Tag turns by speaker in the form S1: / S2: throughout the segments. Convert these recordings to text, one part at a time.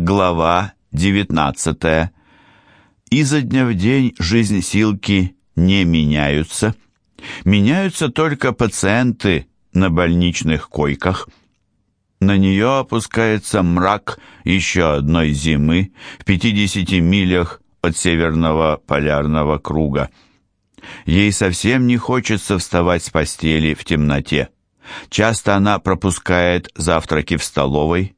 S1: Глава 19. Изо дня в день жизнь Силки не меняются. Меняются только пациенты на больничных койках. На нее опускается мрак еще одной зимы в 50 милях от северного полярного круга. Ей совсем не хочется вставать с постели в темноте. Часто она пропускает завтраки в столовой,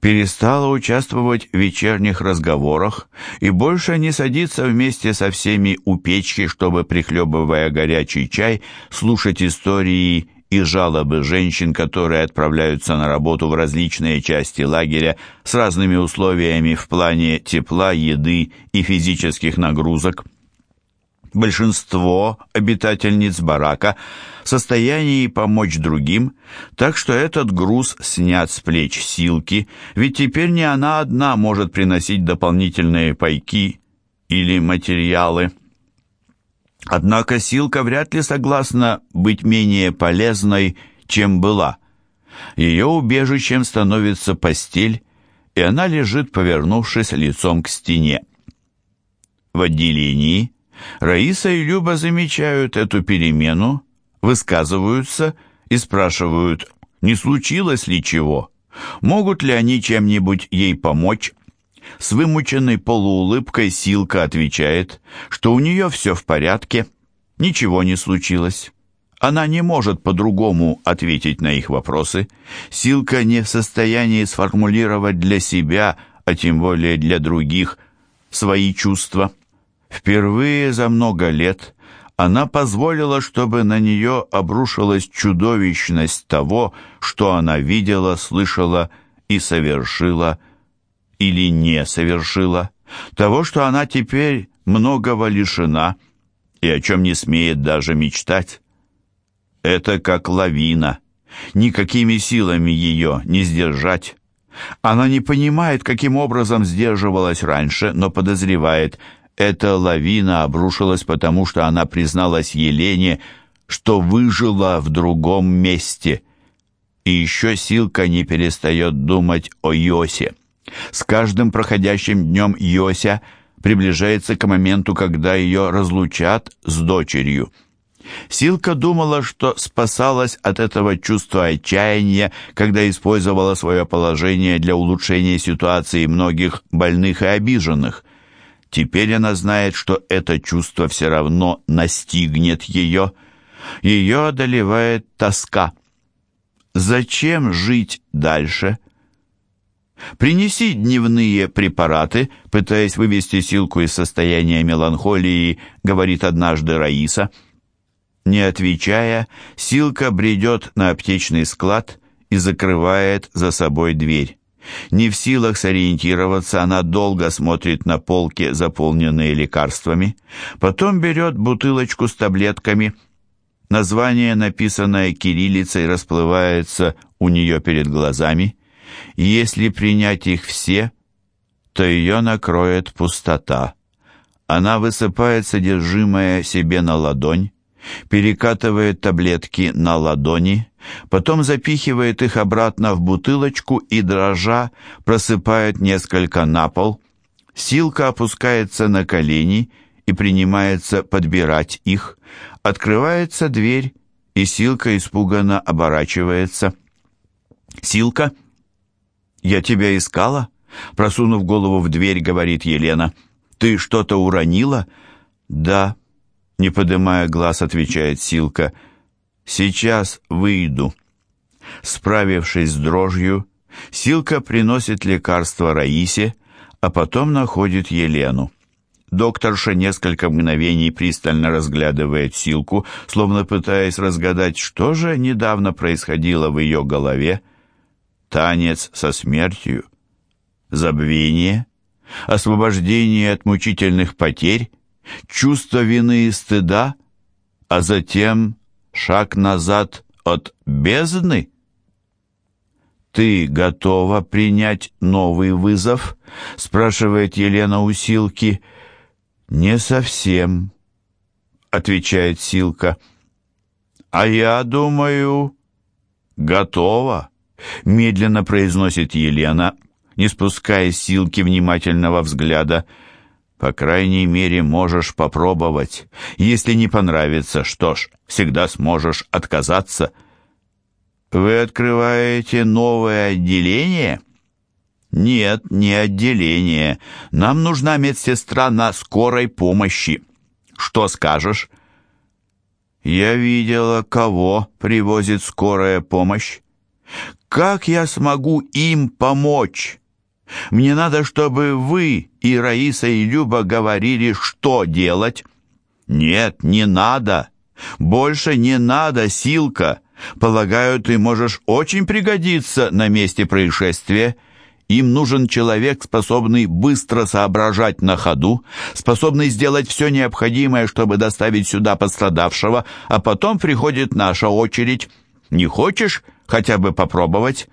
S1: перестала участвовать в вечерних разговорах и больше не садится вместе со всеми у печки, чтобы, прихлебывая горячий чай, слушать истории и жалобы женщин, которые отправляются на работу в различные части лагеря с разными условиями в плане тепла, еды и физических нагрузок. Большинство обитательниц барака в состоянии помочь другим, так что этот груз снят с плеч Силки, ведь теперь не она одна может приносить дополнительные пайки или материалы. Однако Силка вряд ли согласна быть менее полезной, чем была. Ее убежищем становится постель, и она лежит, повернувшись лицом к стене. В отделении Раиса и Люба замечают эту перемену, высказываются и спрашивают, не случилось ли чего, могут ли они чем-нибудь ей помочь. С вымученной полуулыбкой Силка отвечает, что у нее все в порядке, ничего не случилось. Она не может по-другому ответить на их вопросы. Силка не в состоянии сформулировать для себя, а тем более для других, свои чувства. Впервые за много лет она позволила, чтобы на нее обрушилась чудовищность того, что она видела, слышала и совершила или не совершила, того, что она теперь многого лишена и о чем не смеет даже мечтать. Это как лавина, никакими силами ее не сдержать. Она не понимает, каким образом сдерживалась раньше, но подозревает – эта лавина обрушилась, потому что она призналась Елене, что выжила в другом месте. И еще Силка не перестает думать о Йосе. С каждым проходящим днем Йося приближается к моменту, когда ее разлучат с дочерью. Силка думала, что спасалась от этого чувства отчаяния, когда использовала свое положение для улучшения ситуации многих больных и обиженных. Теперь она знает, что это чувство все равно настигнет ее. Ее одолевает тоска. Зачем жить дальше? Принеси дневные препараты, пытаясь вывести Силку из состояния меланхолии, говорит однажды Раиса. Не отвечая, Силка бредет на аптечный склад и закрывает за собой дверь. Не в силах сориентироваться, она долго смотрит на полки, заполненные лекарствами, потом берет бутылочку с таблетками. Название, написанное кириллицей, расплывается у нее перед глазами. Если принять их все, то ее накроет пустота. Она высыпает содержимое себе на ладонь, перекатывает таблетки на ладони, потом запихивает их обратно в бутылочку и, дрожа, просыпает несколько на пол. Силка опускается на колени и принимается подбирать их. Открывается дверь, и Силка испуганно оборачивается. «Силка, я тебя искала?» Просунув голову в дверь, говорит Елена. «Ты что-то уронила?» «Да», не поднимая глаз, отвечает Силка. «Сейчас выйду». Справившись с дрожью, Силка приносит лекарство Раисе, а потом находит Елену. Докторша несколько мгновений пристально разглядывает Силку, словно пытаясь разгадать, что же недавно происходило в ее голове. Танец со смертью, забвение, освобождение от мучительных потерь чувство вины и стыда, а затем шаг назад от бездны? «Ты готова принять новый вызов?» — спрашивает Елена у Силки. «Не совсем», — отвечает Силка. «А я думаю, готова», — медленно произносит Елена, не спуская силки внимательного взгляда. «По крайней мере, можешь попробовать. Если не понравится, что ж, всегда сможешь отказаться». «Вы открываете новое отделение?» «Нет, не отделение. Нам нужна медсестра на скорой помощи. Что скажешь?» «Я видела, кого привозит скорая помощь. Как я смогу им помочь? Мне надо, чтобы вы и Раиса и Люба говорили, что делать». «Нет, не надо. Больше не надо, Силка. Полагаю, ты можешь очень пригодиться на месте происшествия». Им нужен человек, способный быстро соображать на ходу, способный сделать все необходимое, чтобы доставить сюда пострадавшего, а потом приходит наша очередь. Не хочешь хотя бы попробовать?»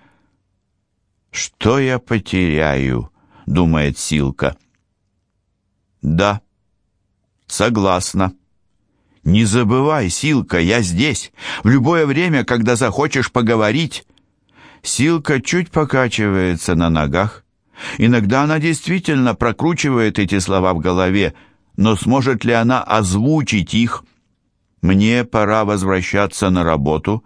S1: «Что я потеряю?» — думает Силка. «Да, согласна. Не забывай, Силка, я здесь. В любое время, когда захочешь поговорить, Силка чуть покачивается на ногах. Иногда она действительно прокручивает эти слова в голове, но сможет ли она озвучить их? «Мне пора возвращаться на работу»,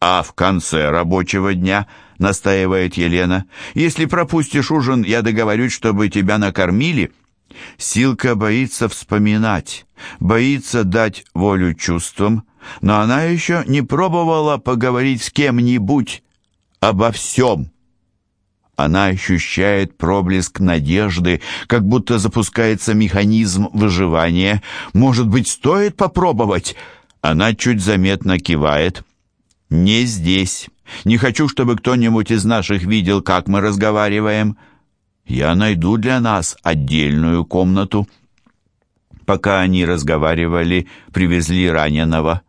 S1: а в конце рабочего дня, настаивает Елена, если пропустишь ужин, я договорюсь, чтобы тебя накормили. Силка боится вспоминать, боится дать волю чувствам, но она еще не пробовала поговорить с кем-нибудь, обо всем. Она ощущает проблеск надежды, как будто запускается механизм выживания. Может быть, стоит попробовать? Она чуть заметно кивает. «Не здесь. Не хочу, чтобы кто-нибудь из наших видел, как мы разговариваем. Я найду для нас отдельную комнату». Пока они разговаривали, привезли раненого.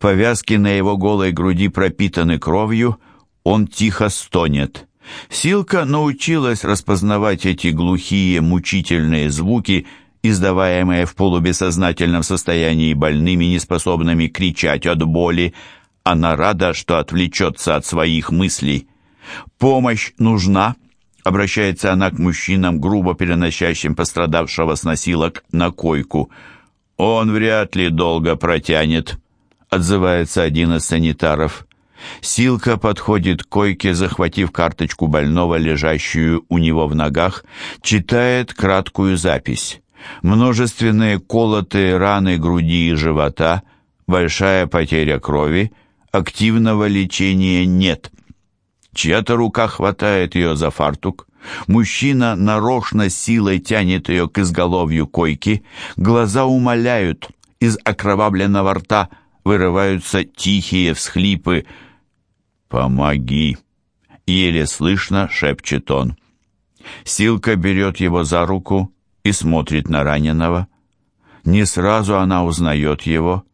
S1: Повязки на его голой груди пропитаны кровью — он тихо стонет. Силка научилась распознавать эти глухие, мучительные звуки, издаваемые в полубессознательном состоянии больными, неспособными кричать от боли. Она рада, что отвлечется от своих мыслей. «Помощь нужна?» Обращается она к мужчинам, грубо переносящим пострадавшего с носилок на койку. «Он вряд ли долго протянет», — отзывается один из санитаров. Силка подходит к койке, захватив карточку больного, лежащую у него в ногах, читает краткую запись. Множественные колотые раны груди и живота, большая потеря крови, активного лечения нет. Чья-то рука хватает ее за фартук. Мужчина нарочно силой тянет ее к изголовью койки. Глаза умоляют. Из окровавленного рта вырываются тихие всхлипы. «Помоги!» — еле слышно шепчет он. Силка берет его за руку и смотрит на раненого. Не сразу она узнает его.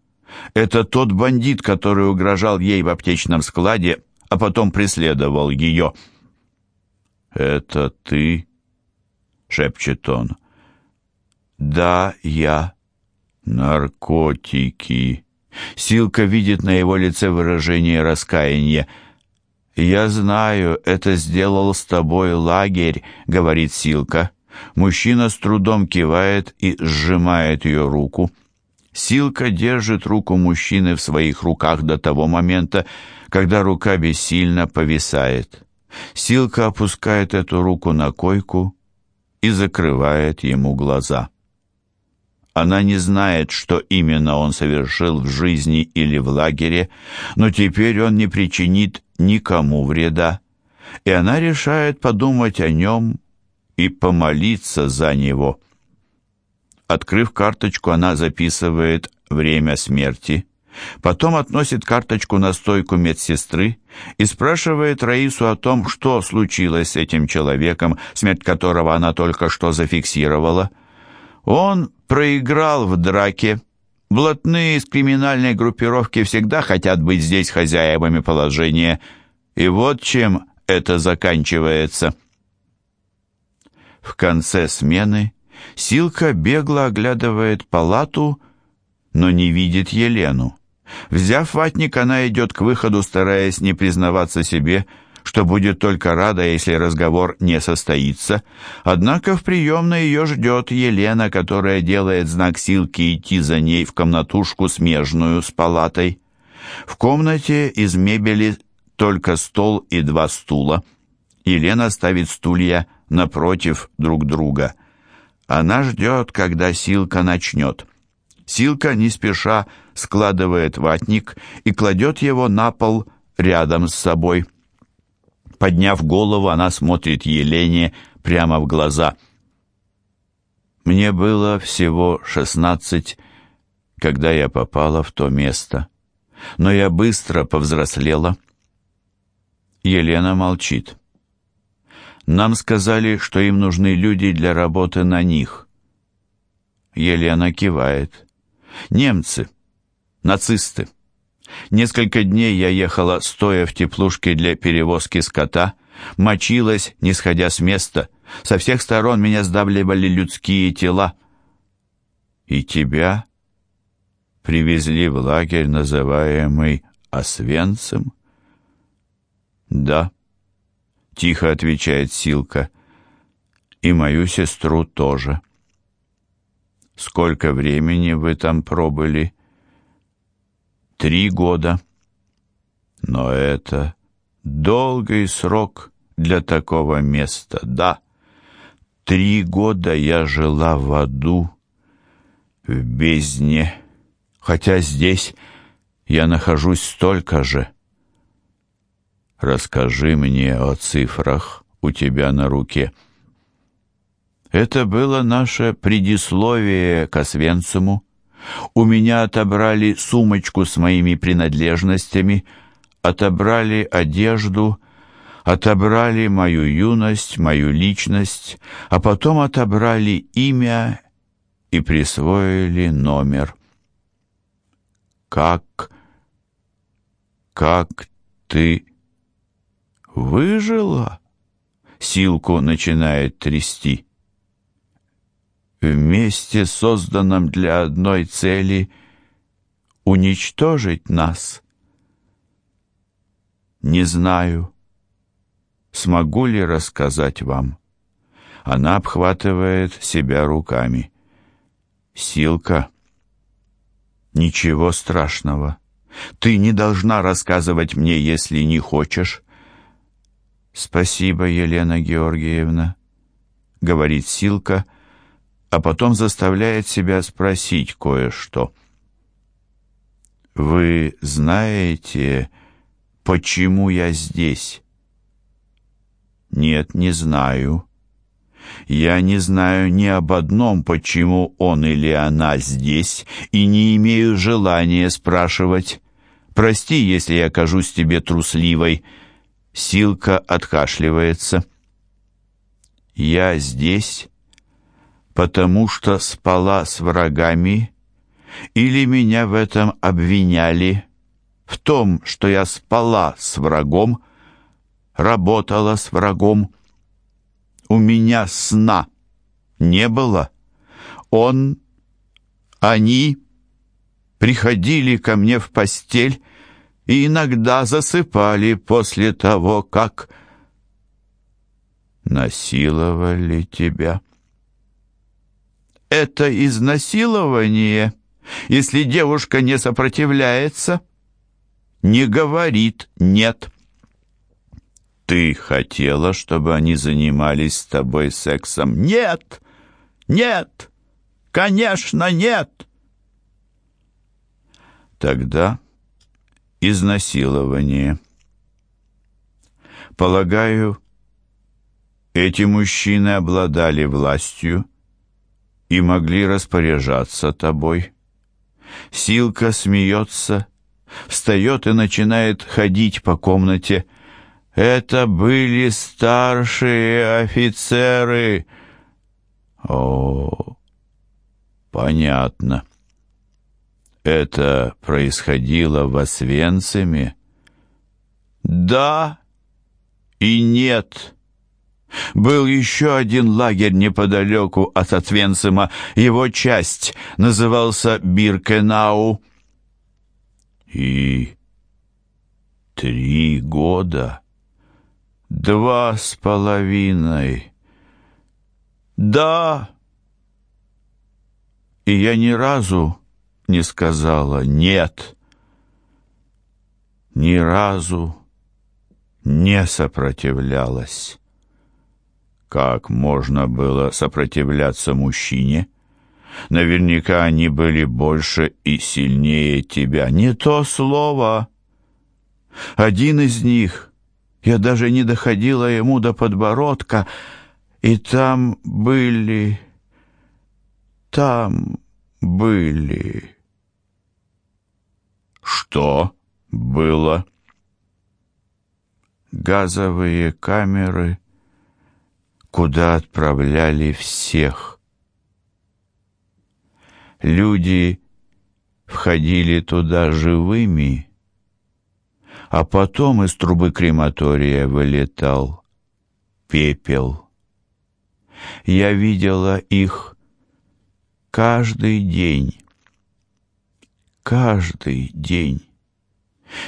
S1: Это тот бандит, который угрожал ей в аптечном складе, а потом преследовал ее. «Это ты?» — шепчет он. «Да, я. Наркотики». Силка видит на его лице выражение раскаяния. «Я знаю, это сделал с тобой лагерь», — говорит Силка. Мужчина с трудом кивает и сжимает ее руку. Силка держит руку мужчины в своих руках до того момента, когда рука бессильно повисает. Силка опускает эту руку на койку и закрывает ему глаза. Она не знает, что именно он совершил в жизни или в лагере, но теперь он не причинит никому вреда, и она решает подумать о нем и помолиться за него. Открыв карточку, она записывает время смерти, потом относит карточку на стойку медсестры и спрашивает Раису о том, что случилось с этим человеком, смерть которого она только что зафиксировала. Он проиграл в драке. Блатные из криминальной группировки всегда хотят быть здесь хозяевами положения. И вот чем это заканчивается. В конце смены Силка бегло оглядывает палату, но не видит Елену. Взяв ватник, она идет к выходу, стараясь не признаваться себе, что будет только рада, если разговор не состоится. Однако в приемной ее ждет Елена, которая делает знак Силки идти за ней в комнатушку смежную с палатой. В комнате из мебели только стол и два стула. Елена ставит стулья напротив друг друга. Она ждет, когда Силка начнет. Силка не спеша складывает ватник и кладет его на пол рядом с собой. Подняв голову, она смотрит Елене прямо в глаза. Мне было всего шестнадцать, когда я попала в то место. Но я быстро повзрослела. Елена молчит. Нам сказали, что им нужны люди для работы на них. Елена кивает. Немцы. Нацисты. Несколько дней я ехала, стоя в теплушке для перевозки скота, мочилась, не сходя с места. Со всех сторон меня сдавливали людские тела. И тебя привезли в лагерь, называемый Освенцем? Да, тихо отвечает Силка. И мою сестру тоже. Сколько времени вы там пробыли? Три года. Но это долгий срок для такого места, да. Три года я жила в аду, в бездне, хотя здесь я нахожусь столько же. Расскажи мне о цифрах у тебя на руке. Это было наше предисловие к Освенциму. У меня отобрали сумочку с моими принадлежностями, отобрали одежду, отобрали мою юность, мою личность, а потом отобрали имя и присвоили номер. Как... как ты выжила? Силку начинает трясти вместе созданном для одной цели уничтожить нас. Не знаю, смогу ли рассказать вам. Она обхватывает себя руками. Силка, ничего страшного. Ты не должна рассказывать мне, если не хочешь. Спасибо, Елена Георгиевна, говорит Силка, — а потом заставляет себя спросить кое-что. «Вы знаете, почему я здесь?» «Нет, не знаю. Я не знаю ни об одном, почему он или она здесь, и не имею желания спрашивать. Прости, если я кажусь тебе трусливой». Силка откашливается. «Я здесь, потому что спала с врагами, или меня в этом обвиняли, в том, что я спала с врагом, работала с врагом. У меня сна не было. Он, они приходили ко мне в постель и иногда засыпали после того, как насиловали тебя это изнасилование, если девушка не сопротивляется, не говорит «нет». Ты хотела, чтобы они занимались с тобой сексом? Нет! Нет! Конечно, нет! Тогда изнасилование. Полагаю, эти мужчины обладали властью, и могли распоряжаться тобой. Силка смеется, встает и начинает ходить по комнате. Это были старшие офицеры. О, понятно. Это происходило в Освенциме? Да и нет. Был еще один лагерь неподалеку от Отвенцима. Его часть назывался Биркенау. И три года Два с половиной. Да. И я ни разу не сказала «нет». Ни разу не сопротивлялась. Как можно было сопротивляться мужчине? Наверняка они были больше и сильнее тебя. Не то слово. Один из них, я даже не доходила ему до подбородка, и там были... Там были... Что было? Газовые камеры куда отправляли всех. Люди входили туда живыми, а потом из трубы крематория вылетал пепел. Я видела их каждый день. Каждый день.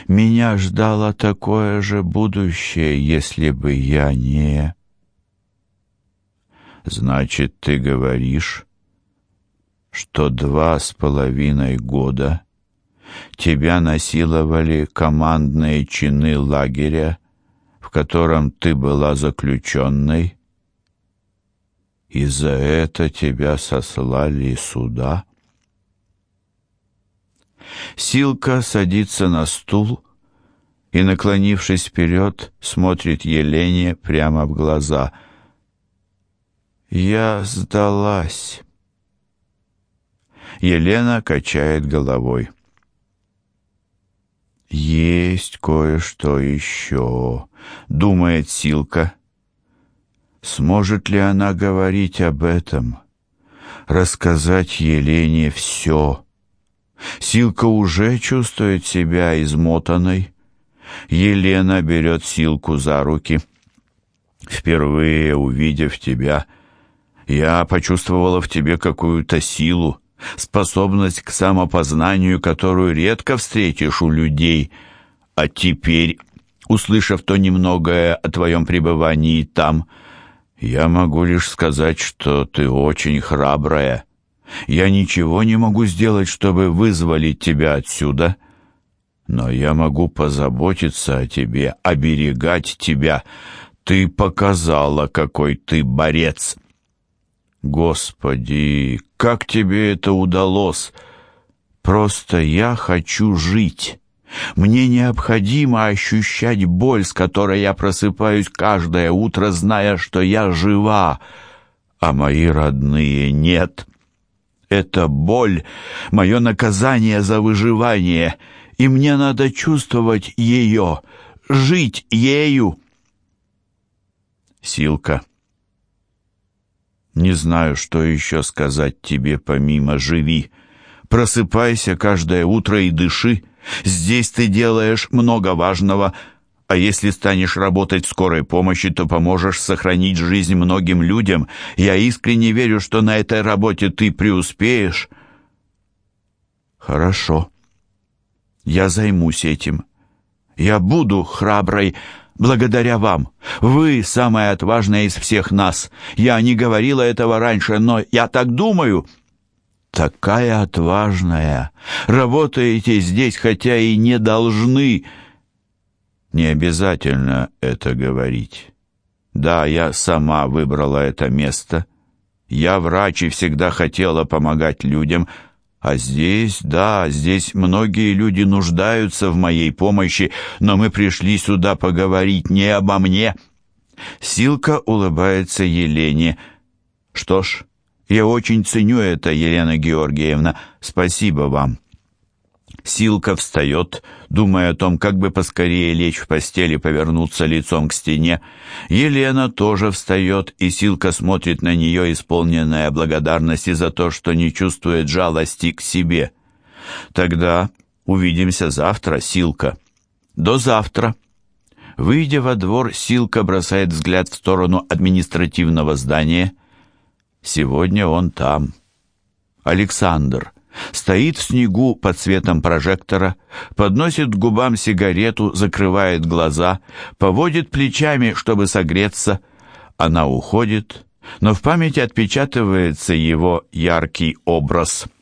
S1: Меня ждало такое же будущее, если бы я не... Значит, ты говоришь, что два с половиной года тебя насиловали командные чины лагеря, в котором ты была заключенной, и за это тебя сослали сюда? Силка садится на стул и, наклонившись вперед, смотрит Елене прямо в глаза — я сдалась. Елена качает головой. Есть кое-что еще, думает Силка. Сможет ли она говорить об этом? Рассказать Елене все? Силка уже чувствует себя измотанной. Елена берет Силку за руки. Впервые увидев тебя, — я почувствовала в тебе какую-то силу, способность к самопознанию, которую редко встретишь у людей. А теперь, услышав то немногое о твоем пребывании там, я могу лишь сказать, что ты очень храбрая. Я ничего не могу сделать, чтобы вызволить тебя отсюда, но я могу позаботиться о тебе, оберегать тебя. Ты показала, какой ты борец». Господи, как тебе это удалось? Просто я хочу жить. Мне необходимо ощущать боль, с которой я просыпаюсь каждое утро, зная, что я жива, а мои родные нет. Это боль, мое наказание за выживание, и мне надо чувствовать ее, жить ею. Силка. Не знаю, что еще сказать тебе помимо «живи». Просыпайся каждое утро и дыши. Здесь ты делаешь много важного, а если станешь работать в скорой помощи, то поможешь сохранить жизнь многим людям. Я искренне верю, что на этой работе ты преуспеешь. Хорошо. Я займусь этим. Я буду храброй, благодаря вам. Вы самая отважная из всех нас. Я не говорила этого раньше, но я так думаю. Такая отважная. Работаете здесь, хотя и не должны. Не обязательно это говорить. Да, я сама выбрала это место. Я врач и всегда хотела помогать людям, а здесь, да, здесь многие люди нуждаются в моей помощи, но мы пришли сюда поговорить не обо мне. Силка улыбается Елене. Что ж, я очень ценю это, Елена Георгиевна. Спасибо вам. Силка встает, думая о том, как бы поскорее лечь в постели повернуться лицом к стене. Елена тоже встает, и Силка смотрит на нее, исполненная благодарности за то, что не чувствует жалости к себе. «Тогда увидимся завтра, Силка». «До завтра». Выйдя во двор, Силка бросает взгляд в сторону административного здания. Сегодня он там. Александр — стоит в снегу под светом прожектора, подносит к губам сигарету, закрывает глаза, поводит плечами, чтобы согреться. Она уходит, но в памяти отпечатывается его яркий образ –